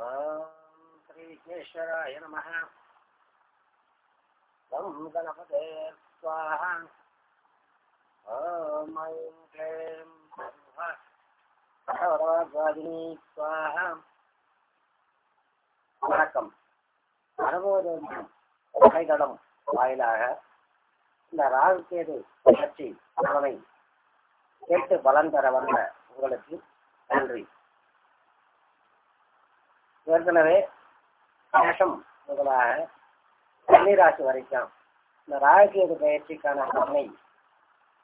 ॐ श्रीविघ्नेश्वराय नमः ॐ गणपते स्वाहा ॐ ऐं क्लीं சரவரவாதினி சுவாஹா வணக்கம் அனுபவம் வலைதளம் வாயிலாக இந்த ராகுகேது பற்றி பலனை கேட்டு பலன் பெற வந்த உங்களுக்கு நன்றி ஏற்கனவே மேஷம் முதலாக கன்னிராசி வரைக்கும் இந்த ராகுகேது பயிற்சிக்கான பலனை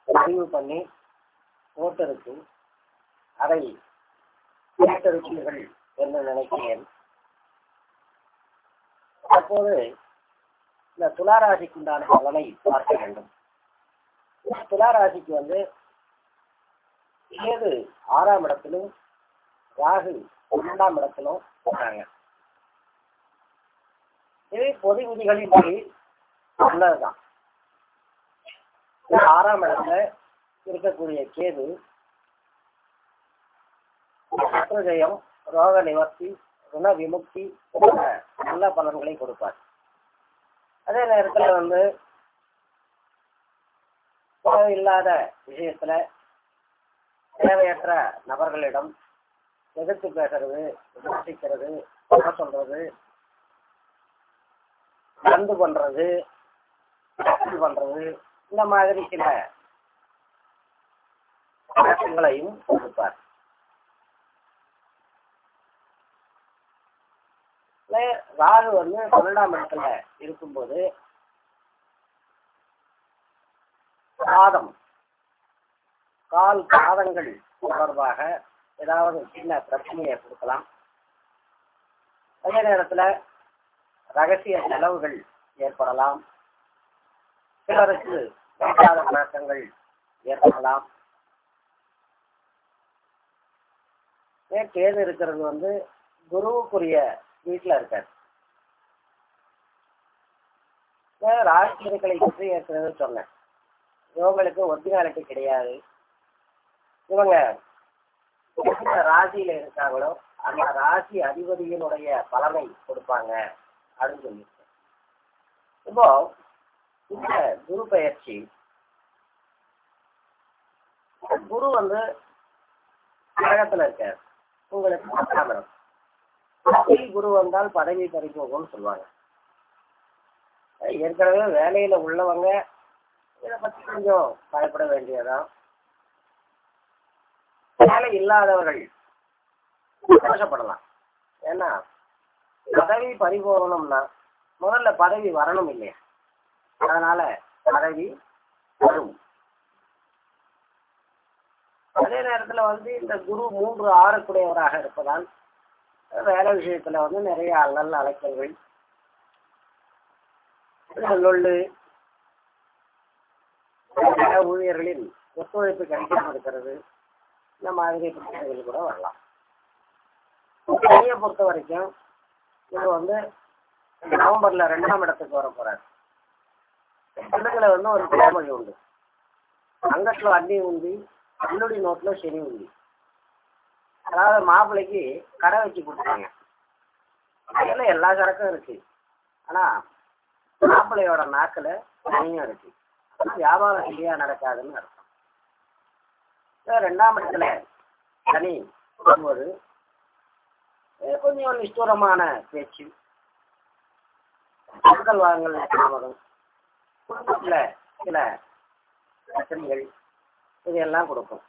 பதிவு பண்ணி போட்டிருக்கு. அதை கேட்டிருப்பீர்கள் என்று நினைக்கிறேன். அப்போது இந்த துளாராசிக்கு உண்டான பலனை பார்க்க வேண்டும். துளாராசிக்கு வந்து ஏது ஆறாம் இடத்திலும் ராகு இரண்டாம் இடத்திலும் போறாங்க இது பொது விதிகளின்படி நல்லதுதான் ஆறாம் இடத்துல இருக்கக்கூடிய கேது சத்ருஜயம் ரோக நிவர்த்தி ருண விமுக்தி போன்ற நல்ல பலன்களை கொடுப்பார். அதே நேரத்துல வந்து தேவையில்லாத விஷயத்துல தேவையற்ற நபர்களிடம் எதிர்த்து பேசுறது விமர்சிக்கிறது குறை சொல்றது நடந்து பண்றது பண்றது இந்த மாதிரி சில பழக்கங்களையும் கொடுப்பார். ராகு வந்து பன்னெண்டாம் இடத்துல இருக்கும்போது பாதம் கால் பாதங்கள் தொடர்பாக ஏதாவது சின்ன பிரச்சனையை கொடுக்கலாம். அதே நேரத்துல ரகசிய செலவுகள் ஏற்படலாம். சிலருக்கு வேண்டாத பழக்கங்கள் ஏற்படலாம். கேது இருக்கிறது வந்து குருவுக்குரிய வீட்டில் இருக்காரு. ராசிகளை பற்றி ஏற்கனவே சொன்னேன். இவங்களுக்கு ஒரிஜினாலிட்டி கிடையாது. இவங்க எந்த ராசியில இருக்காங்களோ அந்த ராசி அதிபதியினுடைய பலனை கொடுப்பாங்க அப்படின்னு சொல்லியிருக்கேன் இப்போ இந்த குரு பயிற்சி குரு வந்து கிரகத்துல இருக்காரு. உங்களுக்கு பத்தாம் பதவி குரு வந்தால் பதவி பறிப்போகும்னு சொல்லுவாங்க. ஏற்கனவே வேலையில உள்ளவங்க இதை பத்தி கொஞ்சம் பயப்பட வேண்டியதான் வேலை இல்லாதவர்கள் சந்தோஷப்படலாம். ஏன்னா பதவி பறிபோகணும்னா முதல்ல பதவி வரணும் இல்லையா? அதனால பதவி வரும். அதே நேரத்துல வந்து இந்த குரு மூன்று ஆறுக்குடையவராக இருப்பதால் வேலை விஷயத்துல வந்து நிறைய நல்ல அழைக்கல்கள் லொள்ளு ஊழியர்களின் ஒத்துழைப்பு கிடைக்காம இருக்கிறது. இந்த மாதிரி பிரச்சனைகள் கூட வரலாம். சனியை பொறுத்த வரைக்கும் இது வந்து நவம்பர்ல ரெண்டாம் இடத்துக்கு வர போறாரு. பிள்ளைகளை வந்து ஒரு பழமொழி உண்டு. அங்கத்துல அண்ணி உந்தி அன்னுடைய நோட்டுல சனி உந்தி. அதாவது மாப்பிள்ளைக்கு கடை வச்சு கொடுத்தாங்க. அதில் எல்லா சரக்கும் இருக்கு. ஆனா மாப்பிள்ளையோட நாக்கில் தனியும் இருக்கு. வியாபாரம் சரியா நடக்காதுன்னு அர்த்தம். ரெண்டாம் இடத்துல சனி வரும்போது கொஞ்சம் நிஷ்டூரமான பேச்சு. மக்கள் வாங்கல் தாமதம் குடும்பத்தில் சில பிரச்சனைகள் இதையெல்லாம் கொடுக்கும்.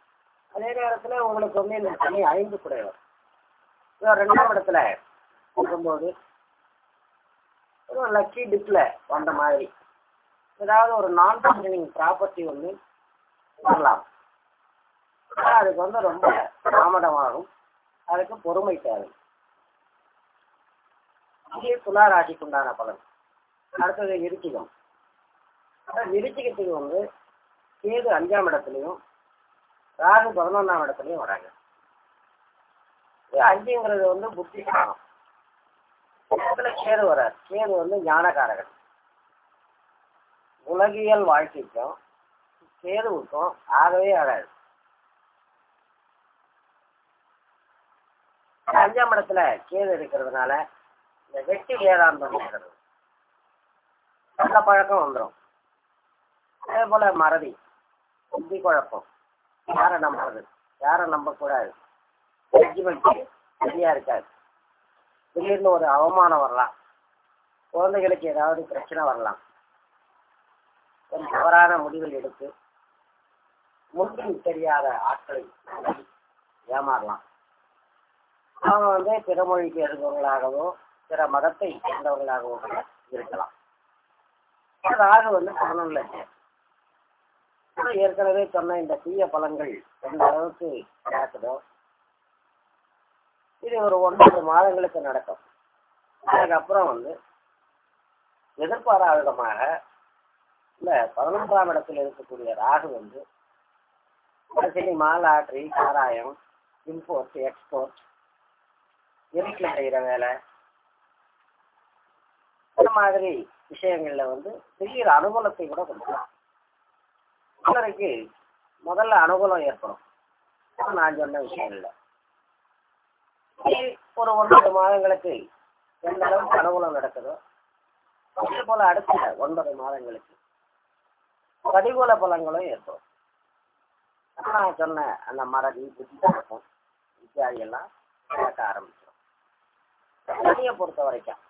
அதே நேரத்தில் உங்களுக்கு வந்து இந்த சனி ஐந்து குடையவர் ரெண்டாம் இடத்துல இருக்கும்போது ஒரு லக்கி டிப்பில் வந்த மாதிரி. ஏதாவது ஒரு நான் ஃபங்க்ஷனிங் ப்ராப்பர்ட்டி ஒன்று வரலாம். அதுக்கு வந்து ரொம்ப தாமதமாகும். அதுக்கு பொறுமை தேவை. இங்கே துளாராசிக்கு உண்டான பலன். அடுத்தது விருச்சிகம். விருச்சிகத்துக்கு வந்து கேது அஞ்சாம் இடத்துலையும் ராகு பதினொன்றாம் இடத்துலையும் வராங்க. அஞ்சுங்கிறது வந்து புத்தி இடத்துல கேது வரார் கேது வந்து ஞானகாரகன் உலகியல் வாழ்க்கைக்கும் கேதுவுக்கும் ஆகவே ஆகாது. அஞ்சாம் இடத்துல கேது இருக்கிறதுனால இந்த வெட்டி வேதாந்தம் இருக்கிறது. நல்ல பழக்கம் வந்துடும் அதே போல மறதி புத்தி குழப்பம். யாரை நம்புறது? யாரை நம்பக்கூடாது? ஜட்ஜ்மெண்ட் சரியா இருக்காது. திடீர்னு ஒரு அவமானம் வரலாம். குழந்தைகளுக்கு ஏதாவது பிரச்சனை வரலாம். ஒரு தவறான முடிவில் எடுத்து முன்பின் தெரியாத ஆட்களை ஏமாறலாம். அவங்க வந்து பிற மொழி பேசுபவர்களாகவோ பிற மதத்தை சேர்ந்தவர்களாகவோ கூட இருக்கலாம். ராகு வந்து பதினொன்றுல ஏற்கனவே சொன்ன இந்த தீய பலன்கள் எந்த அளவுக்கு நடக்குதோ இது ஒரு ஒன்பது மாதங்களுக்கு நடக்கும். அதுக்கப்புறம் வந்து எதிர்பாராத விதமாக இந்த பதினொன்றாம் இடத்தில் இருக்கக்கூடிய ராகு வந்து சினிமா லாட்ரி சாராயம் இம்போர்ட் எக்ஸ்போர்ட் இருட்டில் செய்கிற வேலை. இந்த மாதிரி விஷயங்கள்ல வந்து திடீர் அனுகூலத்தை கூட கொடுக்கலாம். சிலருக்கு முதல்ல அனுகூலம் ஏற்படும். நான் சொன்ன விஷயங்கள்ல. ஒரு ஒன்பது மாதங்களுக்கு எந்த அளவுக்கு அனுகூலம் நடக்குதோ அதே போல அடுத்த ஒன்பது மாதங்களுக்கு படிகூல பலங்களும் ஏற்படும். நான் சொன்ன அந்த மறதி புத்தி இருக்கும் இத்தியாதி எல்லாம் நடக்க ஆரம்பிச்சு சனியை பொறுத்த வரைக்கும்.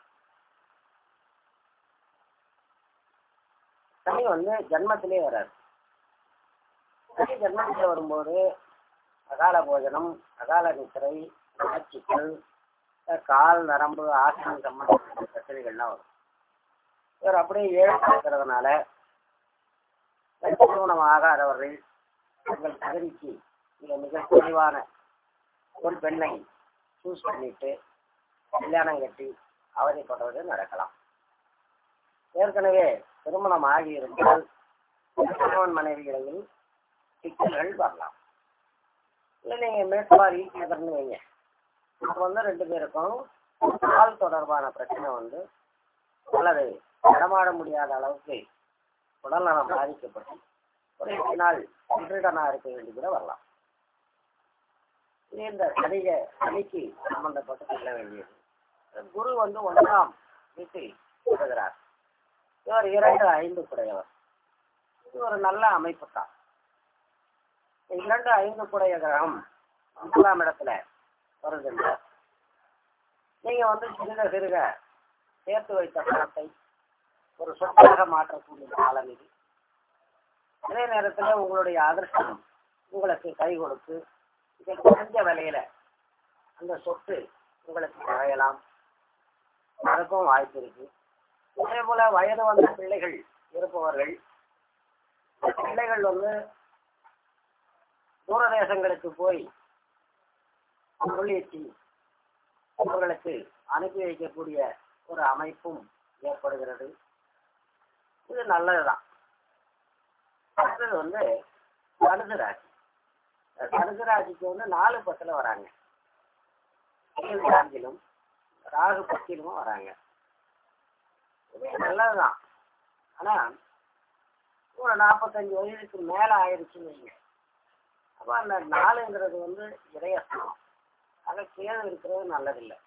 சனி வந்து ஜென்மத்திலே வராது. சனி ஜென்மத்தில் வரும்போது அகால போஜனம் அகால நித்திரை உணர்ச்சிகள் கால் நரம்பு ஆசனம் சம்பந்தப்பட்ட பிரச்சனைகள்லாம் வரும். இவர் அப்படியே ஏழு இருக்கிறதுனால திருமணம் ஆகாதவர்கள் தங்கள் தகுதிக்கு மிக மிக குறைவான ஒரு பெண்ணை சூஸ் பண்ணிட்டு கல்யாணம் கட்டி அவதிப்படுறது நடக்கலாம். ஏற்கனவே திருமணம் ஆகி இருந்தால் கணவன் மனைவிகளில் சிக்கல்கள் வரலாம். இல்லை நீங்க மேற்பார் ஈட்டியதர்னு வைங்க. அது வந்து ரெண்டு பேருக்கும் கால் தொடர்பான பிரச்சனை வந்து அல்லது நடமாட முடியாத அளவுக்கு உடல்நலம் பாதிக்கப்பட்டு ஒரு எட்டு நாள் திருடனா இருக்க வேண்டி கூட வரலாம். இந்த சனிக சனிக்கு சம்பந்தப்பட்டு செல்ல வேண்டியது. குரு வந்து ஒன்றாம் வீட்டில் வருகிறார் இவர் இரண்டு ஐந்து குடையவர் இது ஒரு நல்ல அமைப்பு தான் இரண்டு ஐந்து குடைய கிரகம் முதலாம் இடத்துல வருதுங்க நீங்க வந்து சிறுக சிறுக சேர்த்து வைத்த பணத்தை ஒரு சொத்தாக மாற்றக்கூடிய காலம் இது அதே நேரத்தில் உங்களுடைய அதிர்ஷ்டம் உங்களுக்கு கை கொடுத்து இதை குறைஞ்ச விலையில அந்த சொத்து உங்களுக்கு குறையலாம். அதுக்கும் வாய்ப்பு இருக்கு. அதே போல வயது வந்த பிள்ளைகள் இருப்பவர்கள் பிள்ளைகள் வந்து தூரதேசங்களுக்கு போய் தொழிற்சி அவர்களுக்கு அனுப்பி வைக்கக்கூடிய ஒரு அமைப்பும் ஏற்படுகிறது. இது நல்லதுதான். அடுத்தது வந்து தனுசு ராசி. தனுசு ராசிக்கு வந்து நாலு பத்துல வராங்க. ஏழு ராகு பத்திலும் வராங்க. நல்லதுதான். ஆனா ஒரு நாற்பத்தஞ்சு வயதுக்கு மேல ஆயிடுச்சுன்னு வைங்க. அப்ப அந்த நாளுங்கிறது வந்து இறையசனம் அதை கேது இருக்கிறது நல்லதில்லை.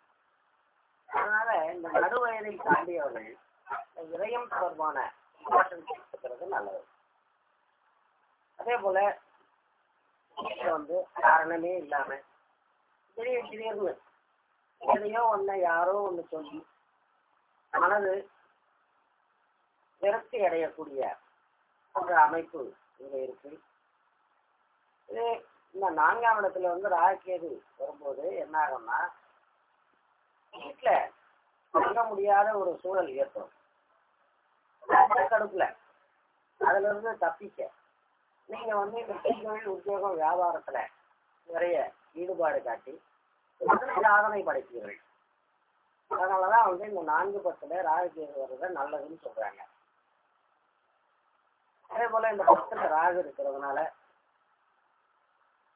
அதனால இந்த நடு வயதை தாண்டியவர்கள் இதயம் தொடர்பான இம்பார்ட்டன்ஸ் நல்லது. அதே போல வீட்டுல வந்து காரணமே இல்லாம திடீர் திடீர்னு எதையோ ஒண்ண யாரோ ஒண்ணு சொல்லி மனது விரக்தி அடையக்கூடிய ஒரு அமைப்பு இங்க இருக்கு. இது இந்த நான்காம் இடத்துல வந்து ராகக்கேது வரும்போது என்ன ஆகும்னா வீட்டுல தங்க முடியாத ஒரு சூழல் ஏற்படும். கடுப்புல அதுல இருந்து தப்பிக்க. நீங்க வந்து இந்த தொழில் உத்தியோகம் வியாபாரத்துல நிறைய ஈடுபாடு காட்டி அதில் சாதனை படைப்பீர்கள் அதனாலதான் வந்து இந்த நான்கு பத்துல ராகுகேது வர்றத நல்லதுன்னு சொல்றாங்க. அதே போல இந்த பத்துல ராகு இருக்கிறதுனால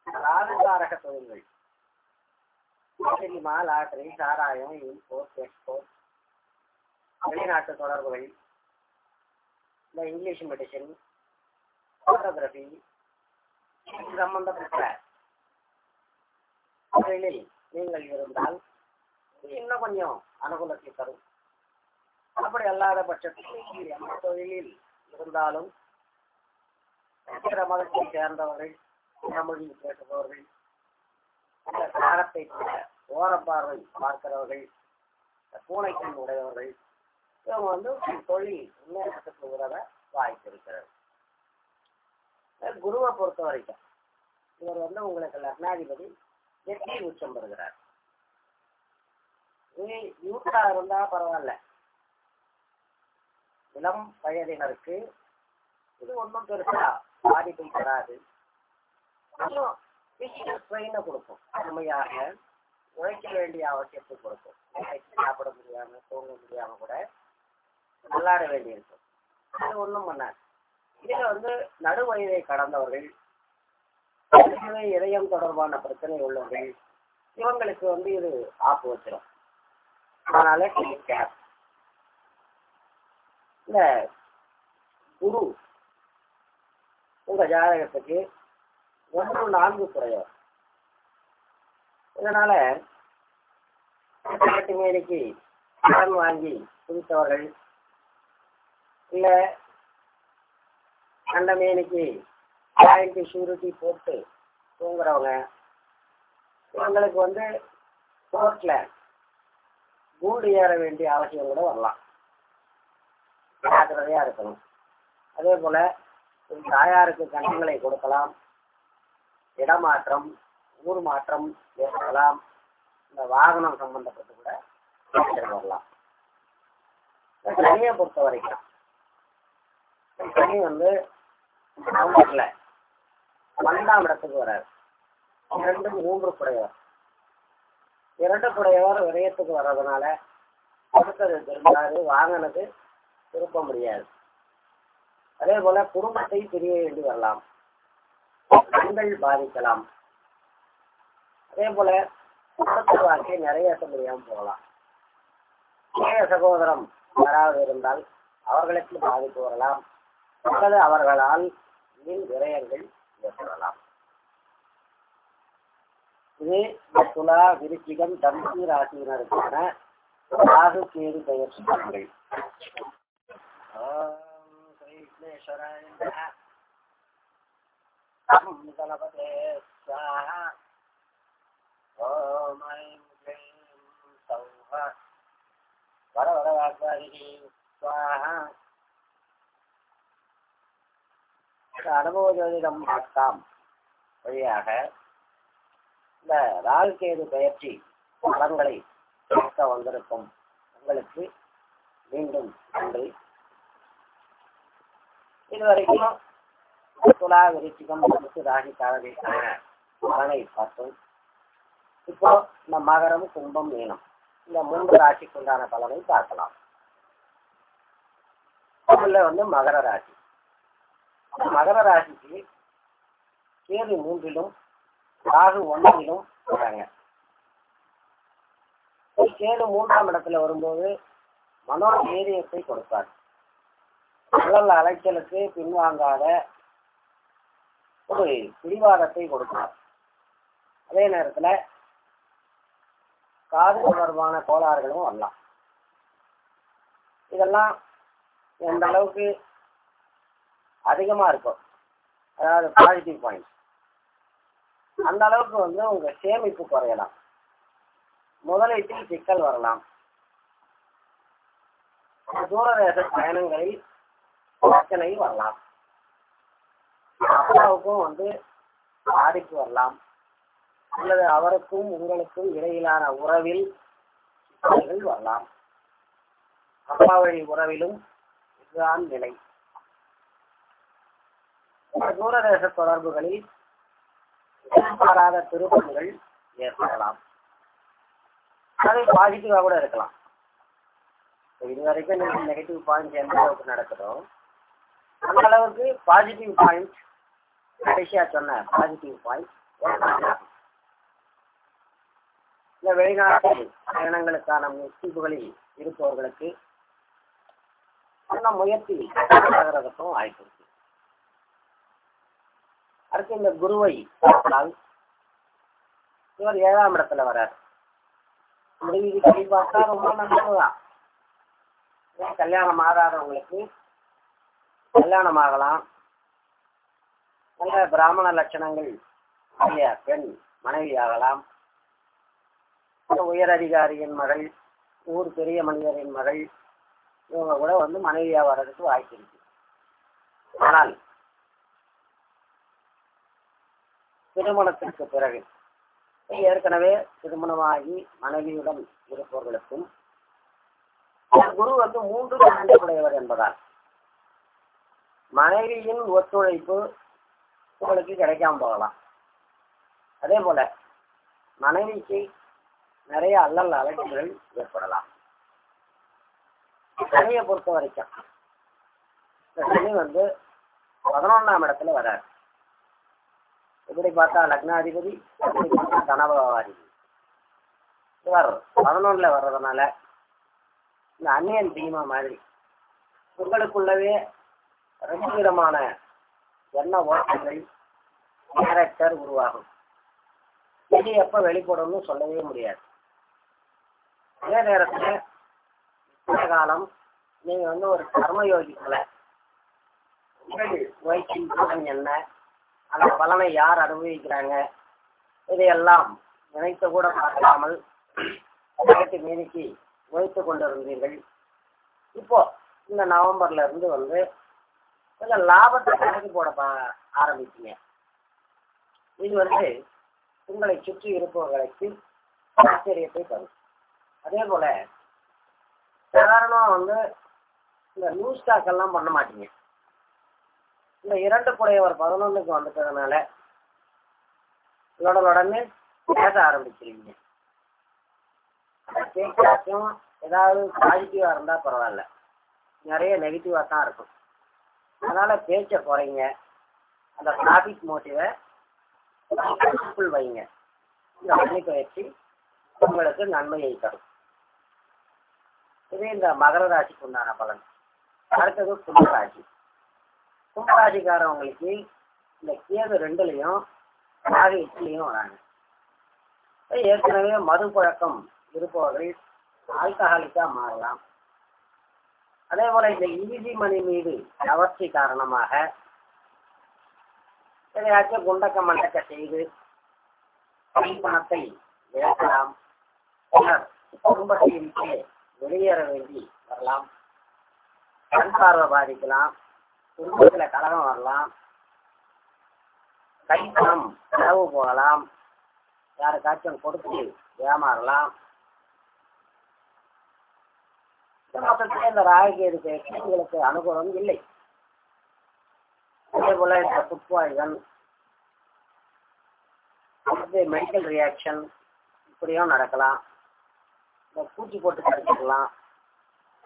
ராகுகாரக தொழில்கள். சினிமா லாட்டரி சாராயம் இம்போர்ட் எக்ஸ்போர்ட் வெளிநாட்டு தொடர்புகள் இந்த இங்கிலீஷ் மெடிசன் போட்டோகிராஃபி சம்பந்தப்பட்ட தொழிலில் நீங்கள் இருந்தால் இன்னும் கொஞ்சம் அனுகூலத்தை தரும். அப்படி அல்லாத பட்சத்தில் எந்த தொழிலில் இருந்தாலும் பிற மதத்தை சேர்ந்தவர்கள் பிற மொழி பேசுபவர்கள் இந்த காலத்தை ஓரப்பார்வை பார்க்கிறவர்கள் பூனைக்கண் உடையவர்கள் இவங்க வந்து தொழில் முன்னேற்றத்துக்கு உதவ வாய்ப்பு இருக்கிறது. குருவை பொறுத்த வரைக்கும் இவர் வந்து உங்களுக்கு லக்னாதிபதி எப்படி உச்சம் பெறுகிறார்? யூத்தா இருந்தா பரவாயில்ல. இளம் வயதினருக்கு இது ஒன்றும் பெருசா பாதிப்பும் தராது இன்னும் கொடுக்கும். அருமையாக உழைக்க வேண்டிய அவசியத்தை கொடுக்கும். சாப்பிட முடியாம தூங்க முடியாம கூட விளையாட வேண்டியிருக்கும். அது ஒன்றும் பண்ணாது. இதுல வந்து நடு வயதை கடந்தவர்கள் ஏற்கனவே இதயம் தொடர்பான பிரச்சனை உள்ளவர்கள் இவங்களுக்கு வந்து இது ஆப்பு வச்சிடும் அதனால கேப் இந்த குரு உங்க ஜாதகத்துக்கு ஒன்று நான்கு குறையும். இதனால கட்டு கடன் வாங்கி குடித்தவர்கள் இல்ல கண்ட மேனிக்கு பாயிண்ட் ஷூரிட்டி போட்டு தூங்குறவங்க. இவங்களுக்கு வந்து கோர்ட்ல கூடு ஏற வேண்டிய அவசியம் கூட வரலாம். ஜாக்கிரதையா இருக்கணும். அதே போல தாயாருக்கு கண்டங்களை கொடுக்கலாம். இடமாற்றம் ஊர் மாற்றம் ஏற்படலாம். இந்த வாகனம் சம்பந்தப்பட்டு கூட வரலாம். இந்த சனியை பொறுத்த வரைக்கும் இந்த சனி வந்து நவம்பர்ல பன்னெண்டாம் இடத்துக்கு வராரு. இரண்டு மூன்று குறையவர் இரண்டு குறையவர் விரயத்துக்கு வர்றதுனால கொடுத்தது திரும்பாது வாங்கினது திருப்ப முடியாது. அதே போல குடும்பத்தை பிரிய வேண்டி வரலாம். பெண்கள் பாதிக்கலாம். அதே போல குடும்பத்து வாழ்க்கை நிறைய முடியாமல் போகலாம். இளைய சகோதரம் யாராவது இருந்தால் அவர்களுக்கு பாதிப்பு வரலாம். அல்லது அவர்களால் மின் விரயங்கள் சொல்லலாம். இது துலா விருச்சிகம் தனுசு ராசியினருக்கான ராகு கேது பெயர் பலன்கள் கணபதே ஓம் ஐம் க்ளீம் சௌஹ. வர வர வாக்வாதினி இந்த அனுபவ ஜோதிடம் பார்த்தாம். வழியாக இந்த ராகுகேது பயிற்சி பலன்களை பார்க்க வந்திருக்கும். உங்களுக்கு மீண்டும் நன்றி. இதுவரைக்கும் துலா விருச்சிகம் தனுசு ராகி காலத்திற்கான பலனை பார்த்தோம். இப்போ இந்த மகரம் கும்பம் மீனம். இந்த மூன்று ராசிக்குண்டான பலனை பார்க்கலாம். முதல்ல வந்து மகர ராசி. மகர ராசிக்கு கேது மூன்றிலும் ராகு ஒன்றிலும் வராங்க. கேது மூன்றாம் இடத்துல வரும்போது மனோ தைரியத்தை கொடுப்பார். உடல் அலைச்சலுக்கு பின்வாங்காத ஒரு பிடிவாதத்தை கொடுப்பார். அதே நேரத்துல காது தொடர்பான கோளாறுகளும் வரலாம். இதெல்லாம் எந்த அளவுக்கு அதிகமா இருக்கும். அதாவது பாசிட்டிவ் பாயிண்ட் அந்த அளவுக்கு வந்து உங்க சேமிப்பு குறையலாம். முதலீட்டில் சிக்கல் வரலாம். தூரதேச பயணங்களில் பிரச்சனை வரலாம். அப்பாவுக்கும் வந்து பாதிப்பு வரலாம். அல்லது அவருக்கும் உங்களுக்கும் இடையிலான உறவில் சிக்கல்கள் வரலாம். அப்பா வழி உறவிலும் இதுதான் நிலை. தூரதேச தொடர்புகளில் எதிர்பாராத திருப்பங்கள் ஏற்படலாம். அது பாசிட்டிவா கூட இருக்கலாம். இது வரைக்கும் நெகட்டிவ் பாயிண்ட் எந்த அளவுக்கு நடக்குதோ அந்த அளவுக்கு பாசிட்டிவ் பாயிண்ட் கடைசியா சொன்ன பாசிட்டிவ் பாயிண்ட் இந்த வெளிநாட்டு பயணங்களுக்கான முஸ்திப்புகளில் இருப்பவர்களுக்கு முயற்சி ஆகிறதுக்கும் வாய்ப்பு இருக்கு. அடுத்து இந்த குருவை பார்த்தால் இவர் ஏழாம் இடத்துல வர்றார். முடிவு பார்த்தா ரொம்ப நல்லதுதான். கல்யாணம் ஆகாதவங்களுக்கு கல்யாணம் ஆகலாம். நல்ல பிராமண லட்சணங்கள் உடைய பெண் மனைவி ஆகலாம். உயர் அதிகாரியின் மகள் ஊர் பெரிய மனிதரின் மகள் இவங்க கூட வந்து மனைவியா வர்றதுக்கு வாய்ப்பு இருக்கு. ஆனால் திருமணத்திற்கு பிறகு ஏற்கனவே திருமணமாகி மனைவியுடன் இருப்பவர்களுக்கும் குரு வந்து மூன்று உடையவர் என்பதால் மனைவியின் ஒத்துழைப்பு உங்களுக்கு கிடைக்காம போகலாம். அதே போல மனைவிக்கு நிறைய அல்லல் அழைப்புகள் ஏற்படலாம். சனியை பொறுத்த வரைக்கும் இந்த சனி வந்து பதினொன்னாம் இடத்துல வராரு. இப்படி பார்த்தா லக்னாதிபதி எப்படி பார்த்தா தனபவாதிபதி இவர் பதினொன்னுல வர்றதுனால இந்த அன்னியன் தீமா மாதிரி உங்களுக்குள்ளவே ரெண்டு விதமான எண்ண ஓட்டங்கள் கேரக்டர் உருவாகும் இது எப்ப வெளிப்படும்னு சொல்லவே முடியாது. அதே நேரத்துல இந்த காலம் நீங்க வந்து ஒரு கர்மயோகி உங்கள் முயற்சியின் பலன் என்ன அந்த பலனை யார் அனுபவிக்கிறாங்க? இதையெல்லாம் நினைத்து கூட பார்க்காமல் நகட்டு மீதிக்கு உழைத்து கொண்டிருந்தீர்கள். இப்போ இந்த நவம்பர்ல இருந்து வந்து கொஞ்சம் லாபத்தை கணக்கு போட பா- ஆரம்பிச்சீங்க. இது வந்து உங்களை சுற்றி இருப்பவர்களுக்கு ஆச்சரியத்தை தரும். அதே போல சாதாரணமா வந்து இந்த நியூஸ் ஸ்டாக் எல்லாம் பண்ண மாட்டீங்க. இந்த இரண்டு குடையவர் பதினொன்னுக்கு வந்துட்டதுனால உடனே பேச ஆரம்பிச்சிருவீங்க பேச்சாச்சும் ஏதாவது பாசிட்டிவா இருந்தா பரவாயில்ல. நிறைய நெகட்டிவா தான் இருக்கும். அதனால பேச்சை குறைங்க அந்த ப்ராஃபிட் மோட்டிவை வைங்க. இந்த அக்னி பயிற்சி. உங்களுக்கு நன்மையை தரும். இது இந்த மகர ராசிக்கு உண்டான பலன். அடுத்தது கும்பராசி. கும்பராசிக்காரவங்களுக்கு இந்த கேது ரெண்டுலையும் ராகு எட்டுலையும் வராங்க. ஏற்கனவே மது பழக்கம் இருப்பவர்கள் ஆல்கஹாலிக்கா மாறலாம். அதே போல இந்த ஈசி மணி மீது கவர்ச்சி காரணமாக எதையாச்சும் குண்டக்க மண்டக்க செய்து கை பணத்தை இழக்கலாம் சிலர் குடும்பத்தை விட்டு வெளியேற வேண்டி வரலாம். கண் பார்வை பாதிக்கலாம். குடும்பத்துல கலகம் வரலாம். கைத்தனம் செலவு போகலாம். யாருக்காச்சும் கொடுத்து ஏமாறலாம். மொத்தத்தில் இந்த ராயகேது எங்களுக்கு அனுகூலம் இல்லை. அதே போல இந்த ஃபுட் பாய்சன் அடுத்து மெடிக்கல் ரியாக்ஷன் இப்படியும் நடக்கலாம். இந்த பூச்சி போட்டு கடிச்சிக்கலாம்.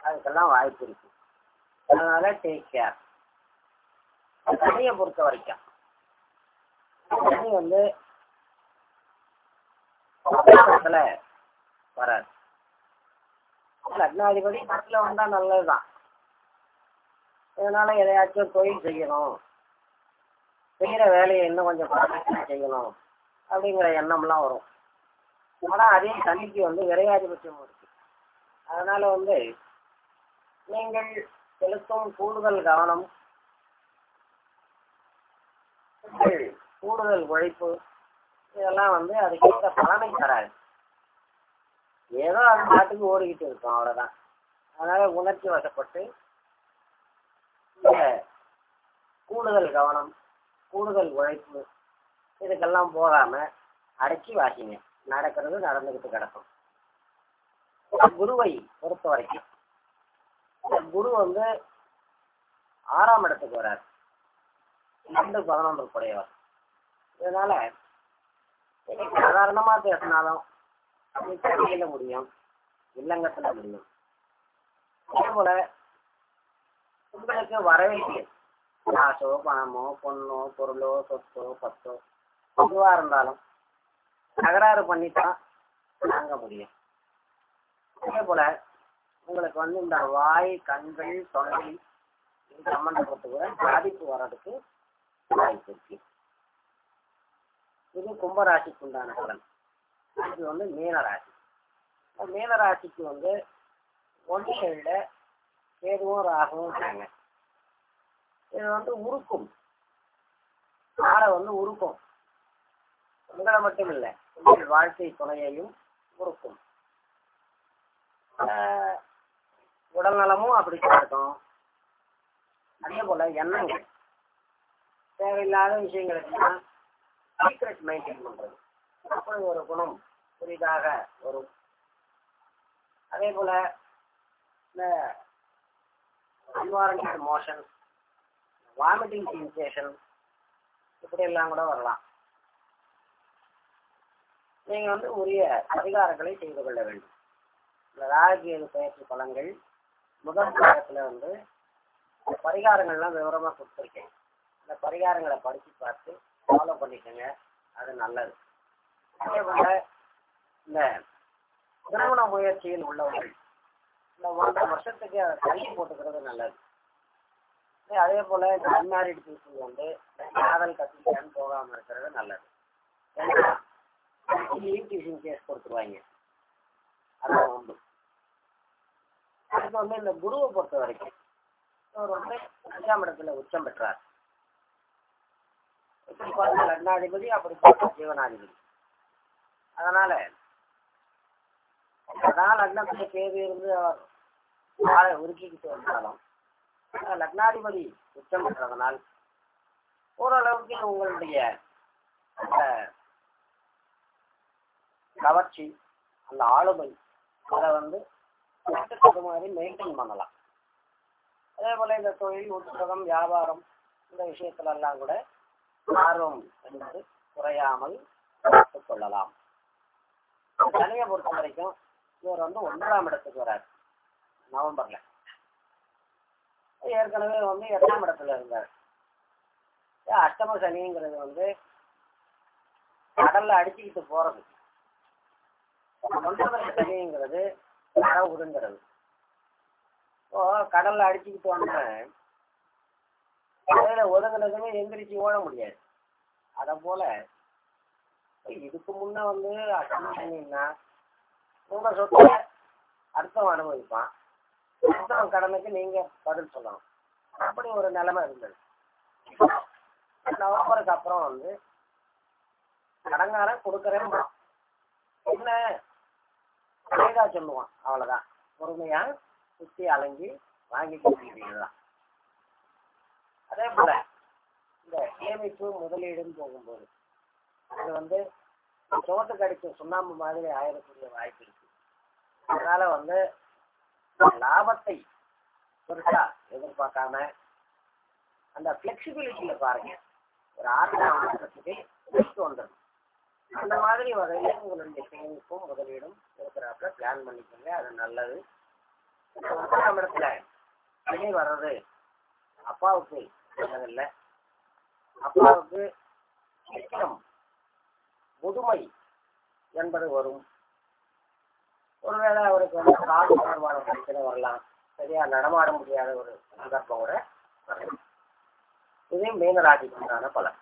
அதுக்கெல்லாம் வாய்ப்பு இருக்கு. அதனால டேக் கேர் தண்ணியை பொறுத்த வரைக்கும். தண்ணி வந்து வராது. லக்னாதிபதி படத்துல வந்தா நல்லதுதான். இதனால எதையாச்சும் தொழில் செய்யணும். செய்யற வேலையை இன்னும் கொஞ்சம் பரவாயில்ல செய்யணும் அப்படிங்கிற எண்ணம்லாம் வரும். ஆனா அதே சனிக்கு வந்து விரையாதிபட்சம் இருக்கு. அதனால வந்து நீங்கள் செலுத்தும் கூடுதல் கவனம் கூடுதல் உழைப்பு இதெல்லாம் வந்து அதுக்கேற்ற பலனை தராது. ஏதோ அது பாட்டுக்கு ஓடிக்கிட்டு இருக்கும் அவ்வளவுதான். அதனால உணர்ச்சி வசப்பட்டு கூடுதல் கவனம் கூடுதல் உழைப்பு இதுக்கெல்லாம் போகாம அடக்கி வாசிங்க. நடக்கிறது நடந்துகிட்டு கிடக்கும். குருவை பொறுத்த வரைக்கும் குரு வந்து ஆறாம் இடத்துக்கு வராரு ரெண்டு பதினொன்று குறையவர் இதனால நீங்க சாதாரணமா பேசினாலும் கையில முடியும் இல்லங்கத்துல முடியும். அதே போல உங்களுக்கு வரவேண்டிய காசோ பணமோ பொண்ணோ பொருளோ சொத்தோ பத்தோ எதுவா இருந்தாலும் தகராறு பண்ணித்தான் வாங்க முடியும். அதே போல உங்களுக்கு வந்து இந்த வாய் கண்கள் தொண்டை சம்பந்தப்பட்டு கூட பாதிப்பு வர்றதுக்கு இது கும்பராசிக்கு உண்டான பலன். இது வந்து மீனராசி. மீனராசிக்கு வந்து ஒன்று ஏழுல கேதுவும் ராகவும் இருக்காங்க. இது வந்து உருக்கும். ஆளை வந்து உருக்கும். உங்களை மட்டும் இல்லை உங்கள் வாழ்க்கை துணையையும் உருக்கும். உடல்நலமும் அப்படி அப்படித்தான் இருக்கும். அதே போல எண்ணங்கள். தேவையில்லாத விஷயங்களுக்கெல்லாம் சீக்ரெட் மெயின்டைன் பண்றது. அப்படி ஒரு குணம் புதிதாக வரும். அதே போல இந்த அன்வாரண்டட் மோஷன் வாமிட்டிங் சென்சேஷன் இப்படி எல்லாம் கூட வரலாம். நீங்க வந்து உரிய பரிகாரங்களை செய்து கொள்ள வேண்டும். இந்த ராககேது பயிற்சி பலன்கள் முதல் காலத்துல வந்து பரிகாரங்கள்லாம் விவரமா கொடுத்துருக்கேன். இந்த பரிகாரங்களை படிச்சு பார்த்து ஃபாலோ பண்ணிக்கோங்க. அது நல்லது. அதே போல இந்த திருமண முயற்சியில் உள்ளவர்கள் இந்த ஒன்றரை வருஷத்துக்கு அதை தள்ளி போட்டுக்கிறது நல்லது. அதே போல இந்த அன்மேரிட் பீப்புள் வந்து காதல் கத்திக்கான்னு போகாம இருக்கிறது நல்லது. ஏன்னா லீவ் டியூஷன் கேஸ் கொடுத்துருவாங்க. அதான் உண்டு. அடுத்து வந்து இந்த குருவை பொறுத்த வரைக்கும் அவர் வந்து அஞ்சாம் இடத்துல உச்சம் பெற்றார். எப்படி பார்த்தா லக்னாதிபதி அப்படி பார்த்தா ஜீவனாதிபதி. அதனால அதான் லக்னத்துல கேது இருந்து அவர் ஆளை உருக்கிக்கிட்டு வந்தாலும் லக்னாதிபதி உச்சம் பெற்றதனால் ஓரளவுக்கு உங்களுடைய கவர்ச்சி அந்த ஆளுமை அதை வந்து அது மாதிரி மெயின்டைன் பண்ணலாம். அதே போல இந்த தொழில் உத்தியோகம் வியாபாரம் இந்த விஷயத்துல எல்லாம் கூட ஆர்வம் என்பது குறையாமல் பார்த்துக் கொள்ளலாம். சனியை பொறுத்த வரைக்கும் இவர் வந்து ஒன்றாம் இடத்துக்கு வரார் நவம்பர்ல. ஏற்கனவே வந்து எட்டாம் இடத்துல இருந்தார். அஷ்டம சனிங்கிறது வந்து கடல்ல அடிச்சுக்கிட்டு போறது. ஒன்பதாம் சனிங்கிறது கடை உருங்கிறது இப்போ கடல்ல அடிச்சுக்கிட்டு காலையில ஒதுங்கினதுமே எந்திரிச்சு ஓட முடியாது. அத போல இதுக்கு முன்ன வந்து உங்க சொத்தை அர்த்தம் அனுபவிப்பான். அர்த்தம் கடனுக்கு நீங்க பதில் சொல்லணும். அப்படி ஒரு நிலைமை இருந்தது. நவம்பருக்கு அப்புறம் வந்து கடங்காரன் கொடுக்கறேன் என்ன? சொல்லுவான். அவ்வளவுதான். பொறுமையா சுத்தி அலைஞ்சி வாங்கி கொடுக்கிறீங்கதான் அதே போல இந்த சேமிப்பு முதலீடுன்னு போகும்போது அது வந்து சோத்துக்கு அடிச்ச சுண்ணாம்பு மாதிரி ஆயிடக்கூடிய வாய்ப்பு இருக்கு. அதனால வந்து லாபத்தை பெருசா எதிர்பார்க்காம அந்த பிளெக்சிபிலிட்டியில பாருங்க. ஒரு ஆறு மாசத்துக்கு ரிஸ்க் வந்துடும் அந்த மாதிரி வகையில உங்களுடைய சேமிப்பும் முதலீடும் இருக்கிறாப்புல பிளான் பண்ணிக்கோங்க. அது நல்லது. ஒன்றாம் இடத்துல சனி வர்றது அப்பாவுக்கு நல்லதில்லை அப்பாவுக்கு சீக்கிரம் முதுமை என்பது வரும். ஒருவேளை அவருக்கு வந்து கால் தொடர்பான பிரச்சனை வரலாம். சரியா நடமாட முடியாத ஒரு சந்தர்ப்பம் கூட வரலாம் இதே மீனராஜிக்குண்டான பலன்.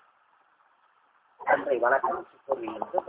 நன்றி வணக்கம். சித்தூரிலிருந்து